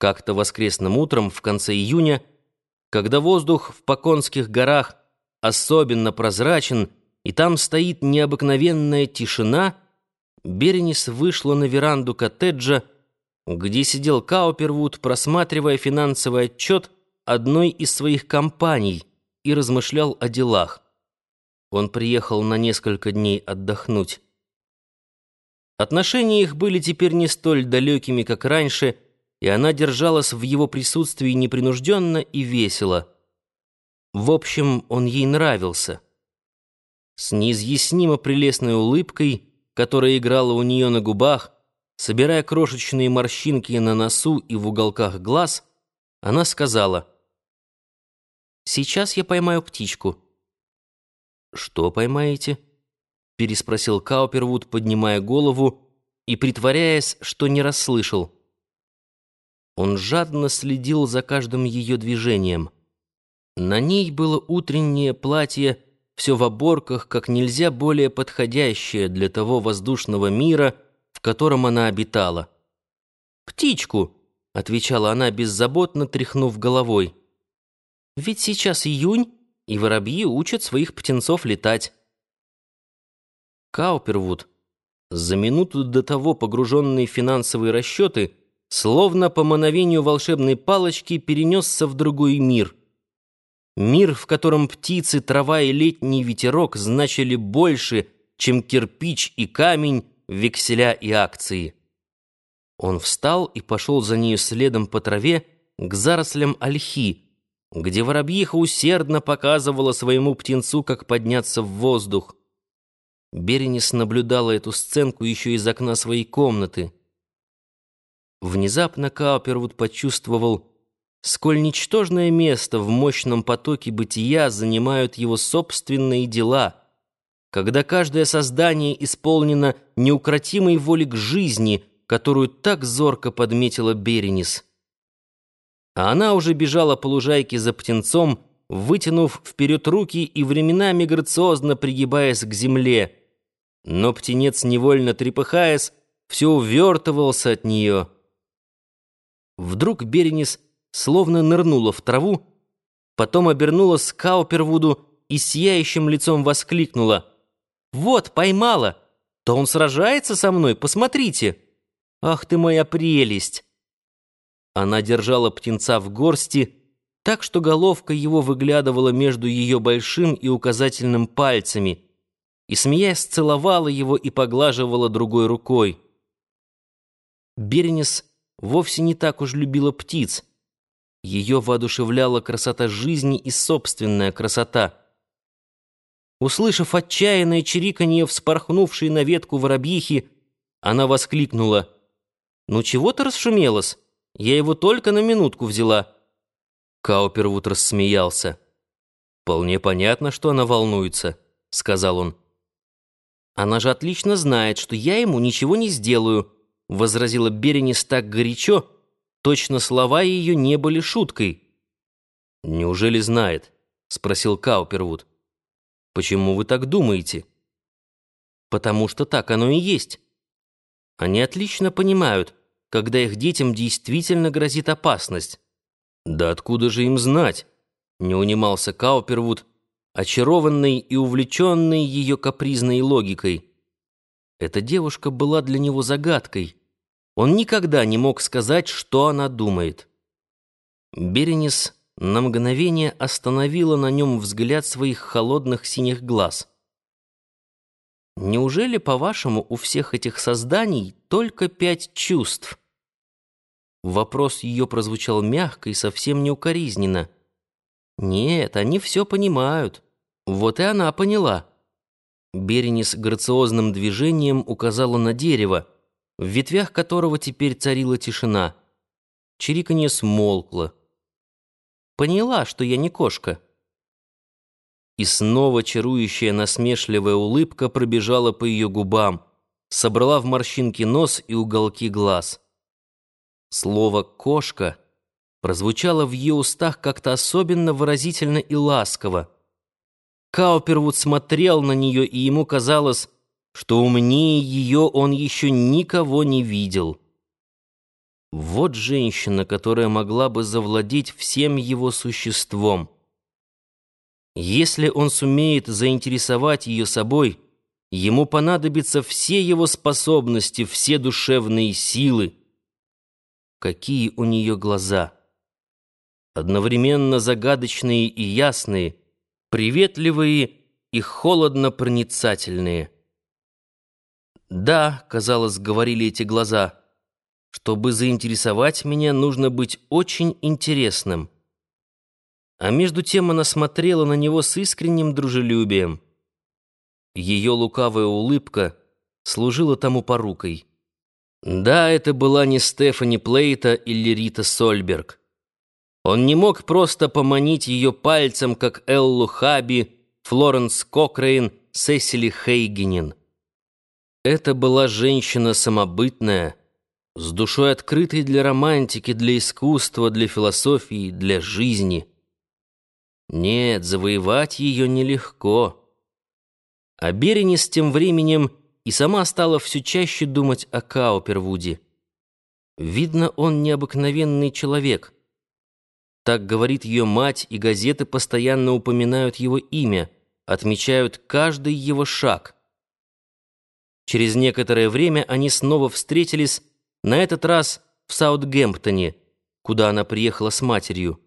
Как-то воскресным утром в конце июня, когда воздух в Поконских горах особенно прозрачен, и там стоит необыкновенная тишина, Беренис вышла на веранду коттеджа, где сидел Каупервуд, просматривая финансовый отчет одной из своих компаний и размышлял о делах. Он приехал на несколько дней отдохнуть. Отношения их были теперь не столь далекими, как раньше, и она держалась в его присутствии непринужденно и весело. В общем, он ей нравился. С неизъяснимо прелестной улыбкой, которая играла у нее на губах, собирая крошечные морщинки на носу и в уголках глаз, она сказала, «Сейчас я поймаю птичку». «Что поймаете?» — переспросил Каупервуд, поднимая голову и притворяясь, что не расслышал. Он жадно следил за каждым ее движением. На ней было утреннее платье, все в оборках, как нельзя более подходящее для того воздушного мира, в котором она обитала. «Птичку!» — отвечала она, беззаботно тряхнув головой. «Ведь сейчас июнь, и воробьи учат своих птенцов летать. Каупервуд, за минуту до того погруженный в финансовые расчеты, словно по мановению волшебной палочки перенесся в другой мир. Мир, в котором птицы, трава и летний ветерок значили больше, чем кирпич и камень, векселя и акции. Он встал и пошел за нею следом по траве к зарослям ольхи, где воробьиха усердно показывала своему птенцу, как подняться в воздух. Беренис наблюдала эту сценку еще из окна своей комнаты. Внезапно Каупервуд почувствовал, сколь ничтожное место в мощном потоке бытия занимают его собственные дела, когда каждое создание исполнено неукротимой воли к жизни, которую так зорко подметила Беренис а она уже бежала по лужайке за птенцом, вытянув вперед руки и временами грациозно пригибаясь к земле. Но птенец, невольно трепыхаясь, все увертывался от нее. Вдруг Беренис словно нырнула в траву, потом обернулась к Каупервуду и сияющим лицом воскликнула. «Вот, поймала! То он сражается со мной, посмотрите! Ах ты моя прелесть!» Она держала птенца в горсти, так что головка его выглядывала между ее большим и указательным пальцами, и, смеясь, целовала его и поглаживала другой рукой. Бернис вовсе не так уж любила птиц. Ее воодушевляла красота жизни и собственная красота. Услышав отчаянное чириканье, вспорхнувшей на ветку воробьихи, она воскликнула. «Ну чего ты расшумелась?» Я его только на минутку взяла». Каупервуд рассмеялся. «Вполне понятно, что она волнуется», — сказал он. «Она же отлично знает, что я ему ничего не сделаю», — возразила Беренис так горячо, точно слова ее не были шуткой. «Неужели знает?» — спросил Каупервуд. «Почему вы так думаете?» «Потому что так оно и есть. Они отлично понимают, когда их детям действительно грозит опасность. «Да откуда же им знать?» — не унимался Каупервуд, очарованный и увлеченный ее капризной логикой. Эта девушка была для него загадкой. Он никогда не мог сказать, что она думает. Беренис на мгновение остановила на нем взгляд своих холодных синих глаз. «Неужели, по-вашему, у всех этих созданий только пять чувств?» Вопрос ее прозвучал мягко и совсем неукоризненно. «Нет, они все понимают. Вот и она поняла». Беренис грациозным движением указала на дерево, в ветвях которого теперь царила тишина. Чириканье смолкло. «Поняла, что я не кошка». И снова чарующая насмешливая улыбка пробежала по ее губам, собрала в морщинки нос и уголки глаз. Слово «кошка» прозвучало в ее устах как-то особенно выразительно и ласково. Каупервуд смотрел на нее, и ему казалось, что умнее ее он еще никого не видел. Вот женщина, которая могла бы завладеть всем его существом. Если он сумеет заинтересовать ее собой, ему понадобятся все его способности, все душевные силы. Какие у нее глаза! Одновременно загадочные и ясные, приветливые и холодно проницательные. Да, казалось, говорили эти глаза — чтобы заинтересовать меня, нужно быть очень интересным. А между тем она смотрела на него с искренним дружелюбием. Ее лукавая улыбка служила тому порукой. Да, это была не Стефани Плейта или Рита Сольберг. Он не мог просто поманить ее пальцем, как Эллу Хаби, Флоренс Кокрейн, Сесили Хейгенин. Это была женщина самобытная, с душой открытой для романтики, для искусства, для философии, для жизни. Нет, завоевать ее нелегко. А Беренис тем временем и сама стала все чаще думать о Каупервуде. Видно, он необыкновенный человек. Так говорит ее мать, и газеты постоянно упоминают его имя, отмечают каждый его шаг. Через некоторое время они снова встретились на этот раз в Саутгемптоне, куда она приехала с матерью.